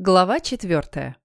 Глава четвертая.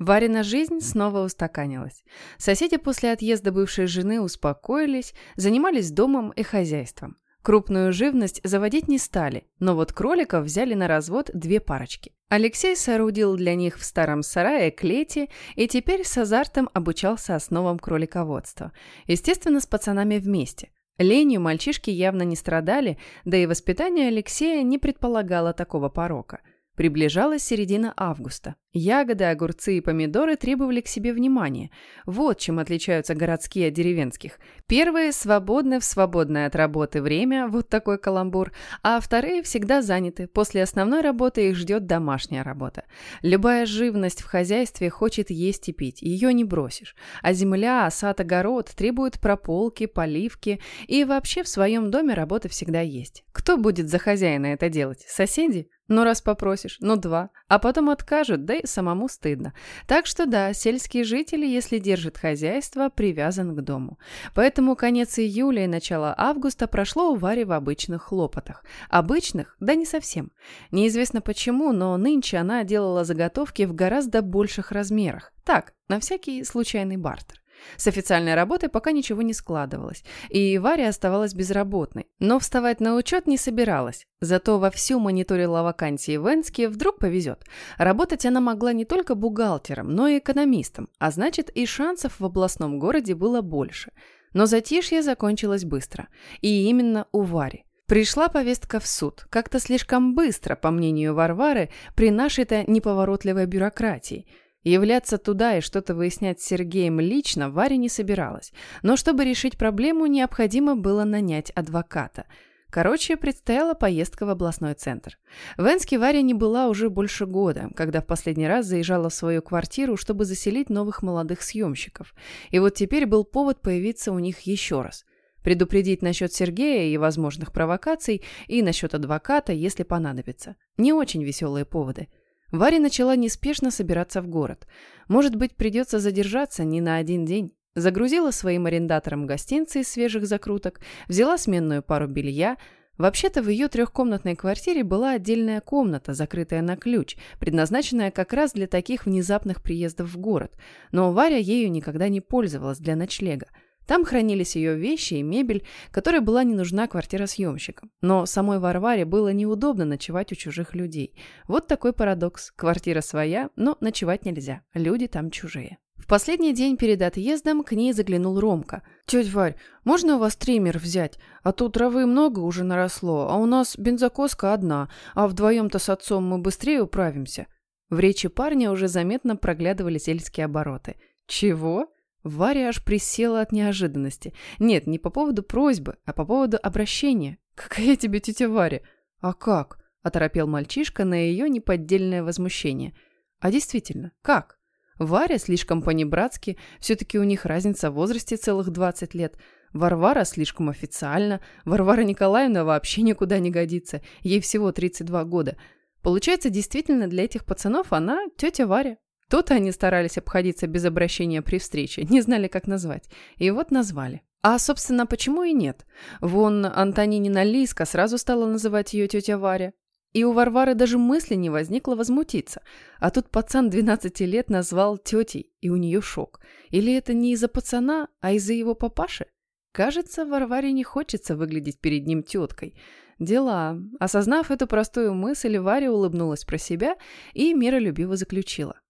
Варина жизнь снова устаканилась. Соседи после отъезда бывшей жены успокоились, занимались домом и хозяйством. Крупную живность заводить не стали, но вот кроликов взяли на развод две парочки. Алексей соорудил для них в старом сарае клети и теперь с азартом обучался основам кролиководства. Естественно, с пацанами вместе. Ленью мальчишки явно не страдали, да и воспитание Алексея не предполагало такого порока – Приближалась середина августа. Ягоды, огурцы и помидоры требовали к себе внимания. Вот чем отличаются городские от деревенских. Первые свободны в свободное от работы время, вот такой каламбур, а вторые всегда заняты. После основной работы их ждет домашняя работа. Любая живность в хозяйстве хочет есть и пить, ее не бросишь. А земля, сад, огород требуют прополки, поливки, и вообще в своем доме работа всегда есть. Кто будет за хозяина это делать? Соседи? Ну, раз попросишь, ну, два. А потом откажут, да и самому стыдно. Так что да, сельские жители, если держат хозяйство, привязан к дому. Поэтому конец июля и начало августа прошло у Вари в обычных хлопотах. Обычных? Да не совсем. Неизвестно почему, но нынче она делала заготовки в гораздо больших размерах. Так, на всякий случайный бартер. С официальной работой пока ничего не складывалось, и Варя оставалась безработной. Но вставать на учет не собиралась. Зато вовсю мониторила вакансии в Энске, вдруг повезет. Работать она могла не только бухгалтером, но и экономистом, а значит и шансов в областном городе было больше. Но затишье закончилось быстро. И именно у Вари. Пришла повестка в суд, как-то слишком быстро, по мнению Варвары, при нашей-то неповоротливой бюрократии – Являться туда и что-то выяснять с Сергеем лично Варя не собиралась, но чтобы решить проблему, необходимо было нанять адвоката. Короче, предстояла поездка в областной центр. В Энске Варя не была уже больше года, когда в последний раз заезжала в свою квартиру, чтобы заселить новых молодых съемщиков. И вот теперь был повод появиться у них еще раз. Предупредить насчет Сергея и возможных провокаций, и насчет адвоката, если понадобится. Не очень веселые поводы. Варя начала неспешно собираться в город. Может быть, придется задержаться не на один день. Загрузила своим арендаторам гостинцы из свежих закруток, взяла сменную пару белья. Вообще-то в ее трехкомнатной квартире была отдельная комната, закрытая на ключ, предназначенная как раз для таких внезапных приездов в город. Но Варя ею никогда не пользовалась для ночлега. Там хранились ее вещи и мебель, которой была не нужна квартира съемщикам. Но самой Варваре было неудобно ночевать у чужих людей. Вот такой парадокс. Квартира своя, но ночевать нельзя. Люди там чужие. В последний день перед отъездом к ней заглянул Ромка. «Тетя Варь, можно у вас триммер взять? А тут травы много уже наросло, а у нас бензокоска одна, а вдвоем-то с отцом мы быстрее управимся». В речи парня уже заметно проглядывали сельские обороты. «Чего?» Варя аж присела от неожиданности. Нет, не по поводу просьбы, а по поводу обращения. «Какая тебе тетя Варя?» «А как?» – оторопел мальчишка на ее неподдельное возмущение. «А действительно, как?» Варя слишком понебратски, все-таки у них разница в возрасте целых 20 лет. Варвара слишком официально, Варвара Николаевна вообще никуда не годится, ей всего 32 года. Получается, действительно для этих пацанов она тетя Варя. То-то они старались обходиться без обращения при встрече, не знали, как назвать. И вот назвали. А, собственно, почему и нет? Вон Антонинина Лиска сразу стала называть ее тетя Варя. И у Варвары даже мысли не возникло возмутиться. А тут пацан 12 лет назвал тетей, и у нее шок. Или это не из-за пацана, а из-за его папаши? Кажется, Варваре не хочется выглядеть перед ним теткой. Дела. Осознав эту простую мысль, Варя улыбнулась про себя и миролюбиво заключила.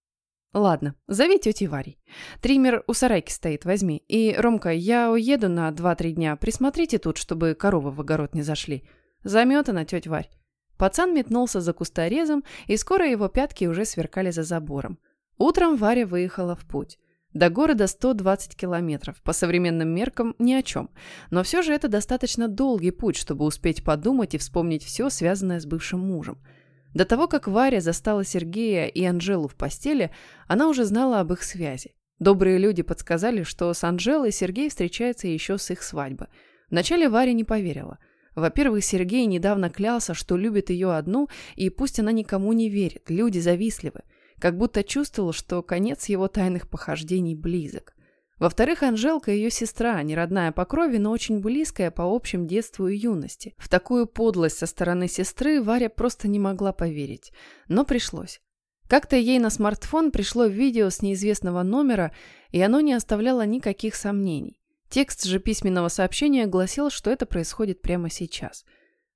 Ладно, зови тети Варей. Триммер у сарайки стоит, возьми. И, Ромка, я уеду на два-три дня. Присмотрите тут, чтобы коровы в огород не зашли. Заметана, тетя Варь. Пацан метнулся за кусторезом, и скоро его пятки уже сверкали за забором. Утром Варя выехала в путь. До города 120 километров, по современным меркам ни о чем. Но все же это достаточно долгий путь, чтобы успеть подумать и вспомнить все, связанное с бывшим мужем. До того, как Варя застала Сергея и Анжелу в постели, она уже знала об их связи. Добрые люди подсказали, что с Анжелой Сергей встречается еще с их свадьбы. Вначале Варя не поверила. Во-первых, Сергей недавно клялся, что любит ее одну, и пусть она никому не верит, люди завистливы. Как будто чувствовал, что конец его тайных похождений близок. Во-вторых, Анжелка ее сестра, не родная по крови, но очень близкая по общим детству и юности. В такую подлость со стороны сестры Варя просто не могла поверить. Но пришлось. Как-то ей на смартфон пришло видео с неизвестного номера, и оно не оставляло никаких сомнений. Текст же письменного сообщения гласил, что это происходит прямо сейчас.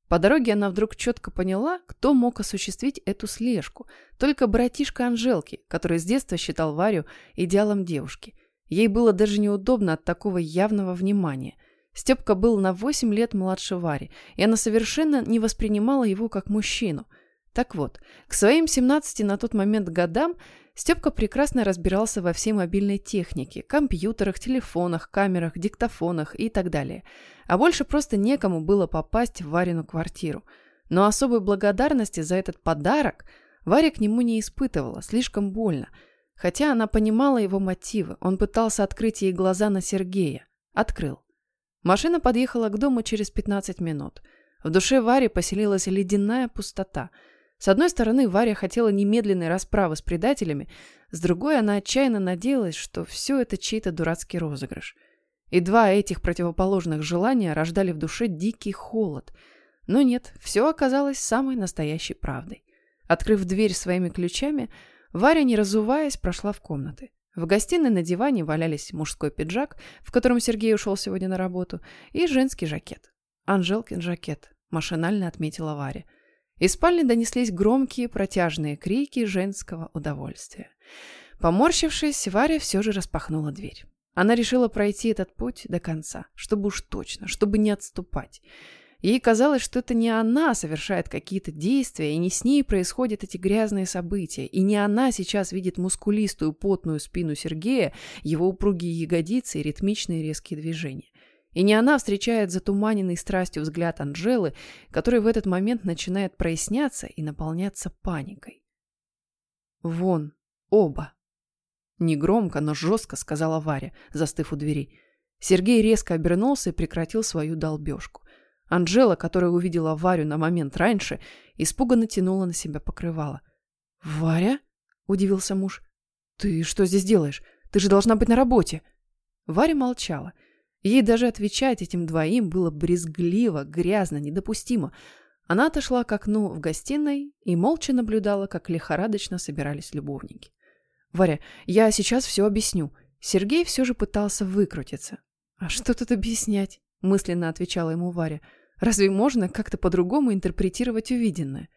По дороге она вдруг четко поняла, кто мог осуществить эту слежку. Только братишка Анжелки, который с детства считал Варю идеалом девушки. Ей было даже неудобно от такого явного внимания. Степка был на 8 лет младше Вари, и она совершенно не воспринимала его как мужчину – так вот, к своим 17 на тот момент годам Степка прекрасно разбирался во всей мобильной технике, компьютерах, телефонах, камерах, диктофонах и так далее. А больше просто некому было попасть в Варину квартиру. Но особой благодарности за этот подарок Варя к нему не испытывала, слишком больно. Хотя она понимала его мотивы, он пытался открыть ей глаза на Сергея. Открыл. Машина подъехала к дому через 15 минут. В душе Вари поселилась ледяная пустота – с одной стороны, Варя хотела немедленной расправы с предателями, с другой она отчаянно надеялась, что все это чей-то дурацкий розыгрыш. И два этих противоположных желания рождали в душе дикий холод. Но нет, все оказалось самой настоящей правдой. Открыв дверь своими ключами, Варя, не разуваясь, прошла в комнаты. В гостиной на диване валялись мужской пиджак, в котором Сергей ушел сегодня на работу, и женский жакет. «Анжелкин жакет», – машинально отметила Варя. Из спальни донеслись громкие протяжные крики женского удовольствия. Поморщившись, Варя все же распахнула дверь. Она решила пройти этот путь до конца, чтобы уж точно, чтобы не отступать. Ей казалось, что это не она совершает какие-то действия, и не с ней происходят эти грязные события, и не она сейчас видит мускулистую потную спину Сергея, его упругие ягодицы и ритмичные резкие движения. И не она встречает затуманенный страстью взгляд Анжелы, который в этот момент начинает проясняться и наполняться паникой. «Вон, оба!» Негромко, но жестко сказала Варя, застыв у двери. Сергей резко обернулся и прекратил свою долбежку. Анжела, которая увидела Варю на момент раньше, испуганно тянула на себя покрывало. «Варя?» – удивился муж. «Ты что здесь делаешь? Ты же должна быть на работе!» Варя молчала – Ей даже отвечать этим двоим было брезгливо, грязно, недопустимо. Она отошла к окну в гостиной и молча наблюдала, как лихорадочно собирались любовники. «Варя, я сейчас все объясню». Сергей все же пытался выкрутиться. «А что тут объяснять?» – мысленно отвечала ему Варя. «Разве можно как-то по-другому интерпретировать увиденное?»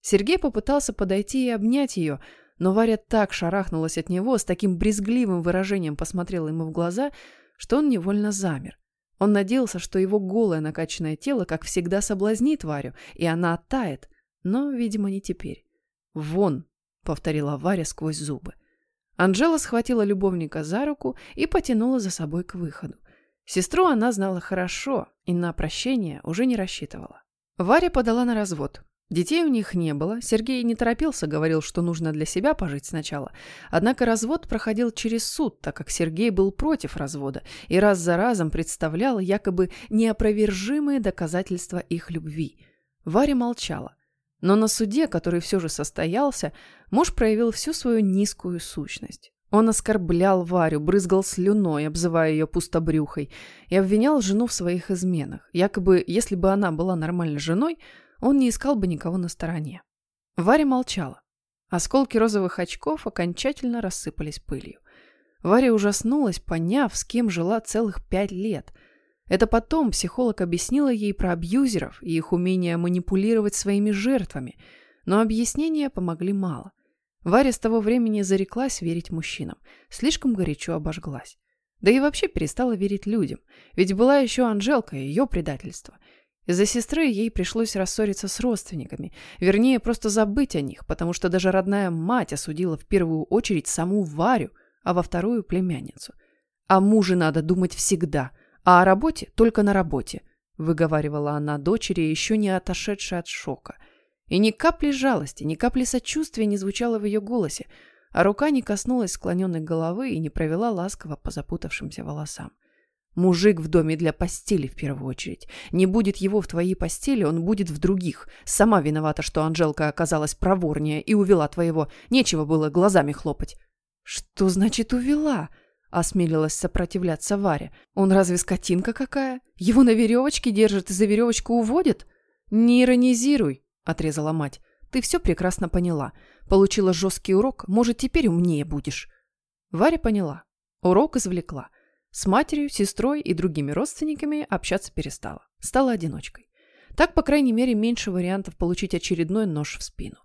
Сергей попытался подойти и обнять ее, но Варя так шарахнулась от него, с таким брезгливым выражением посмотрела ему в глаза – что он невольно замер. Он надеялся, что его голое накачанное тело, как всегда, соблазнит Варю, и она оттает, но, видимо, не теперь. «Вон!» — повторила Варя сквозь зубы. Анжела схватила любовника за руку и потянула за собой к выходу. Сестру она знала хорошо и на прощение уже не рассчитывала. Варя подала на развод. Детей у них не было, Сергей не торопился, говорил, что нужно для себя пожить сначала. Однако развод проходил через суд, так как Сергей был против развода и раз за разом представлял якобы неопровержимые доказательства их любви. Варя молчала. Но на суде, который все же состоялся, муж проявил всю свою низкую сущность. Он оскорблял Варю, брызгал слюной, обзывая ее пустобрюхой, и обвинял жену в своих изменах. Якобы, если бы она была нормальной женой, он не искал бы никого на стороне. Варя молчала. Осколки розовых очков окончательно рассыпались пылью. Варя ужаснулась, поняв, с кем жила целых пять лет. Это потом психолог объяснила ей про абьюзеров и их умение манипулировать своими жертвами, но объяснения помогли мало. Варя с того времени зареклась верить мужчинам, слишком горячо обожглась. Да и вообще перестала верить людям, ведь была еще Анжелка и ее предательство. Из-за сестры ей пришлось рассориться с родственниками, вернее, просто забыть о них, потому что даже родная мать осудила в первую очередь саму Варю, а во вторую – племянницу. О муже надо думать всегда, а о работе только на работе, выговаривала она дочери, еще не отошедшей от шока. И ни капли жалости, ни капли сочувствия не звучало в ее голосе, а рука не коснулась склоненной головы и не провела ласково по запутавшимся волосам. Мужик в доме для постели в первую очередь. Не будет его в твоей постели, он будет в других. Сама виновата, что Анжелка оказалась проворнее и увела твоего. Нечего было глазами хлопать. Что значит увела? Осмелилась сопротивляться Варя. Он разве скотинка какая? Его на веревочке держат и за веревочку уводят? Не иронизируй, отрезала мать. Ты все прекрасно поняла. Получила жесткий урок, может, теперь умнее будешь». Варя поняла. Урок извлекла. С матерью, сестрой и другими родственниками общаться перестала. Стала одиночкой. Так, по крайней мере, меньше вариантов получить очередной нож в спину.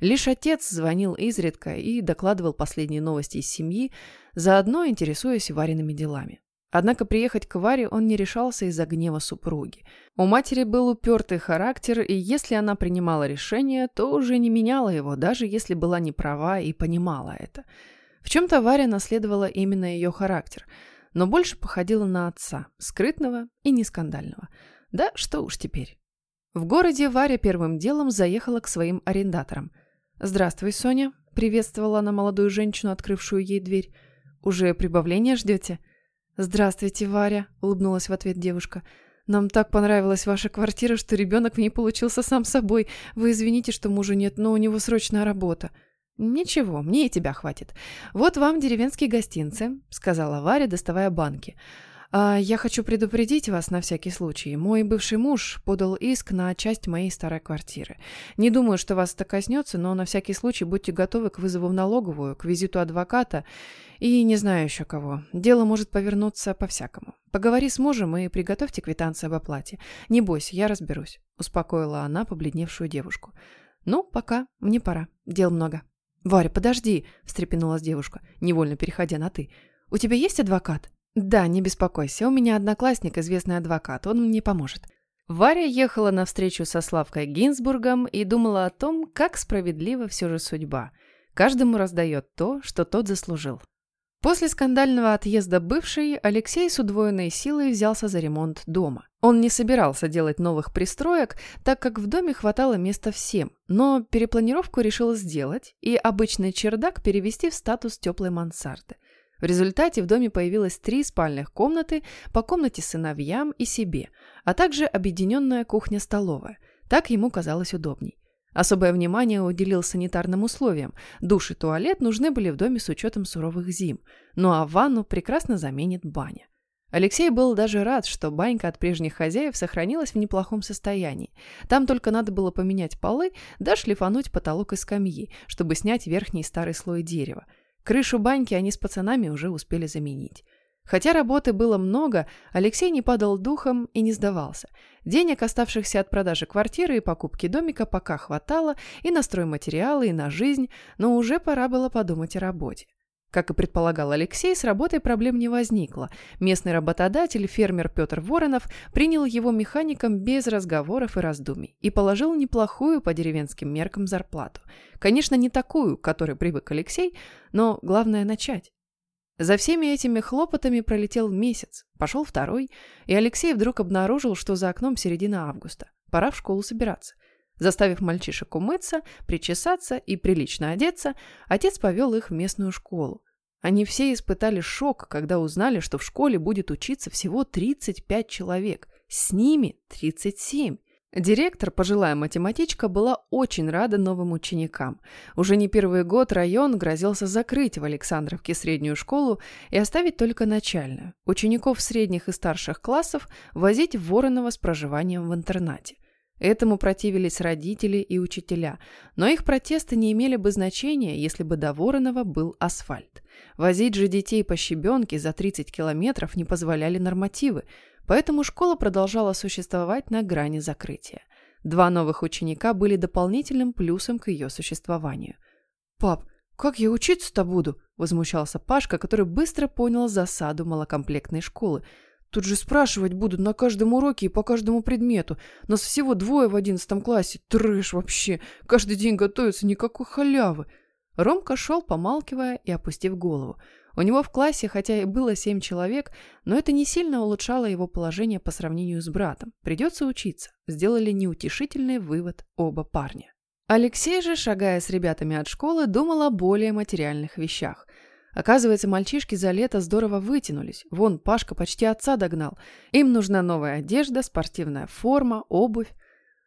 Лишь отец звонил изредка и докладывал последние новости из семьи, заодно интересуясь Вариными делами. Однако приехать к Варе он не решался из-за гнева супруги. У матери был упертый характер, и если она принимала решение, то уже не меняла его, даже если была не права и понимала это. В чем-то Варя наследовала именно ее характер, но больше походила на отца, скрытного и нескандального. Да что уж теперь. В городе Варя первым делом заехала к своим арендаторам. «Здравствуй, Соня», — приветствовала она молодую женщину, открывшую ей дверь. «Уже прибавление ждете?» «Здравствуйте, Варя», — улыбнулась в ответ девушка. «Нам так понравилась ваша квартира, что ребенок в ней получился сам собой. Вы извините, что мужа нет, но у него срочная работа». «Ничего, мне и тебя хватит. Вот вам деревенские гостинцы», — сказала Варя, доставая банки. А я хочу предупредить вас на всякий случай. Мой бывший муж подал иск на часть моей старой квартиры. Не думаю, что вас это коснется, но на всякий случай будьте готовы к вызову в налоговую, к визиту адвоката и не знаю еще кого. Дело может повернуться по-всякому. Поговори с мужем и приготовьте квитанцию об оплате. Не бойся, я разберусь», — успокоила она побледневшую девушку. «Ну, пока, мне пора. Дел много». «Варя, подожди!» — встрепенулась девушка, невольно переходя на «ты». «У тебя есть адвокат?» «Да, не беспокойся, у меня одноклассник, известный адвокат, он мне поможет». Варя ехала на встречу со Славкой Гинзбургом и думала о том, как справедлива все же судьба. Каждому раздает то, что тот заслужил. После скандального отъезда бывшей Алексей с удвоенной силой взялся за ремонт дома. Он не собирался делать новых пристроек, так как в доме хватало места всем, но перепланировку решил сделать и обычный чердак перевести в статус теплой мансарды – в результате в доме появилось три спальных комнаты по комнате сыновьям и себе, а также объединенная кухня-столовая. Так ему казалось удобней. Особое внимание уделил санитарным условиям. Душ и туалет нужны были в доме с учетом суровых зим. Ну а ванну прекрасно заменит баня. Алексей был даже рад, что банька от прежних хозяев сохранилась в неплохом состоянии. Там только надо было поменять полы, да шлифануть потолок и скамьи, чтобы снять верхний старый слой дерева. Крышу баньки они с пацанами уже успели заменить. Хотя работы было много, Алексей не падал духом и не сдавался. Денег, оставшихся от продажи квартиры и покупки домика, пока хватало и на стройматериалы, и на жизнь, но уже пора было подумать о работе. Как и предполагал Алексей, с работой проблем не возникло. Местный работодатель, фермер Петр Воронов, принял его механиком без разговоров и раздумий и положил неплохую по деревенским меркам зарплату. Конечно, не такую, к которой привык Алексей, но главное начать. За всеми этими хлопотами пролетел месяц, пошел второй, и Алексей вдруг обнаружил, что за окном середина августа. Пора в школу собираться. Заставив мальчишек умыться, причесаться и прилично одеться, отец повел их в местную школу. Они все испытали шок, когда узнали, что в школе будет учиться всего 35 человек. С ними 37. Директор, пожилая математичка, была очень рада новым ученикам. Уже не первый год район грозился закрыть в Александровке среднюю школу и оставить только начальную. Учеников средних и старших классов возить в Воронова с проживанием в интернате. Этому противились родители и учителя, но их протесты не имели бы значения, если бы до Воронова был асфальт. Возить же детей по щебенке за 30 километров не позволяли нормативы, поэтому школа продолжала существовать на грани закрытия. Два новых ученика были дополнительным плюсом к ее существованию. «Пап, как я учиться-то буду?» – возмущался Пашка, который быстро понял засаду малокомплектной школы – Тут же спрашивать будут на каждом уроке и по каждому предмету. Нас всего двое в одиннадцатом классе. Трэш вообще. Каждый день готовится никакой халявы. Ромка шел, помалкивая и опустив голову. У него в классе, хотя и было семь человек, но это не сильно улучшало его положение по сравнению с братом. Придется учиться. Сделали неутешительный вывод оба парня. Алексей же, шагая с ребятами от школы, думал о более материальных вещах. Оказывается, мальчишки за лето здорово вытянулись. Вон, Пашка почти отца догнал. Им нужна новая одежда, спортивная форма, обувь.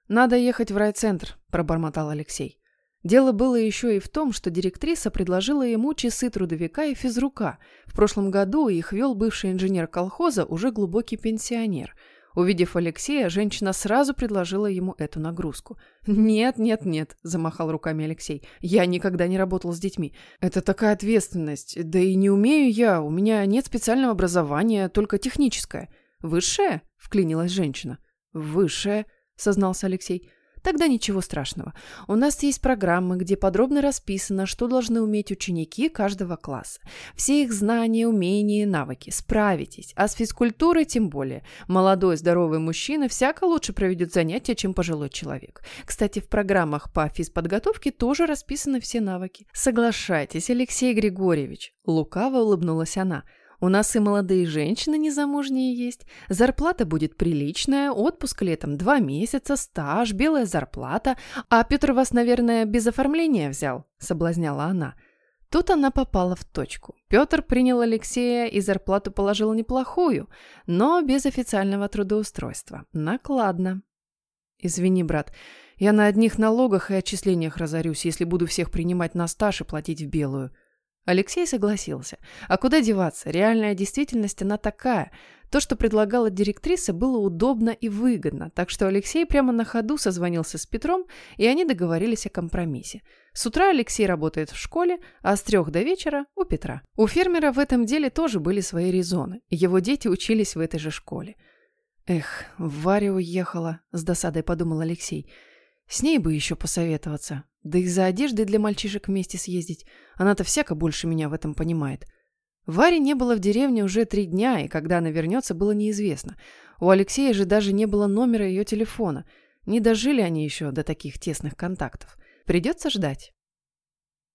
«Надо ехать в райцентр», – пробормотал Алексей. Дело было еще и в том, что директриса предложила ему часы трудовика и физрука. В прошлом году их вел бывший инженер колхоза, уже глубокий пенсионер. Увидев Алексея, женщина сразу предложила ему эту нагрузку. «Нет, нет, нет», – замахал руками Алексей. «Я никогда не работал с детьми. Это такая ответственность. Да и не умею я. У меня нет специального образования, только техническое». «Высшее?» – вклинилась женщина. «Высшее», – сознался Алексей. Тогда ничего страшного. У нас есть программы, где подробно расписано, что должны уметь ученики каждого класса. Все их знания, умения и навыки. Справитесь. А с физкультурой тем более. Молодой здоровый мужчина всяко лучше проведет занятия, чем пожилой человек. Кстати, в программах по физподготовке тоже расписаны все навыки. Соглашайтесь, Алексей Григорьевич. Лукаво улыбнулась она. У нас и молодые женщины незамужние есть. Зарплата будет приличная, отпуск летом два месяца, стаж, белая зарплата. А Петр вас, наверное, без оформления взял?» – соблазняла она. Тут она попала в точку. Петр принял Алексея и зарплату положил неплохую, но без официального трудоустройства. Накладно. «Извини, брат, я на одних налогах и отчислениях разорюсь, если буду всех принимать на стаж и платить в белую», Алексей согласился. А куда деваться? Реальная действительность она такая. То, что предлагала директриса, было удобно и выгодно, так что Алексей прямо на ходу созвонился с Петром, и они договорились о компромиссе. С утра Алексей работает в школе, а с трех до вечера у Петра. У фермера в этом деле тоже были свои резоны. Его дети учились в этой же школе. «Эх, Варя уехала», — с досадой подумал Алексей. «С ней бы еще посоветоваться. Да и за одеждой для мальчишек вместе съездить. Она-то всяко больше меня в этом понимает. Вари не было в деревне уже три дня, и когда она вернется, было неизвестно. У Алексея же даже не было номера ее телефона. Не дожили они еще до таких тесных контактов. Придется ждать.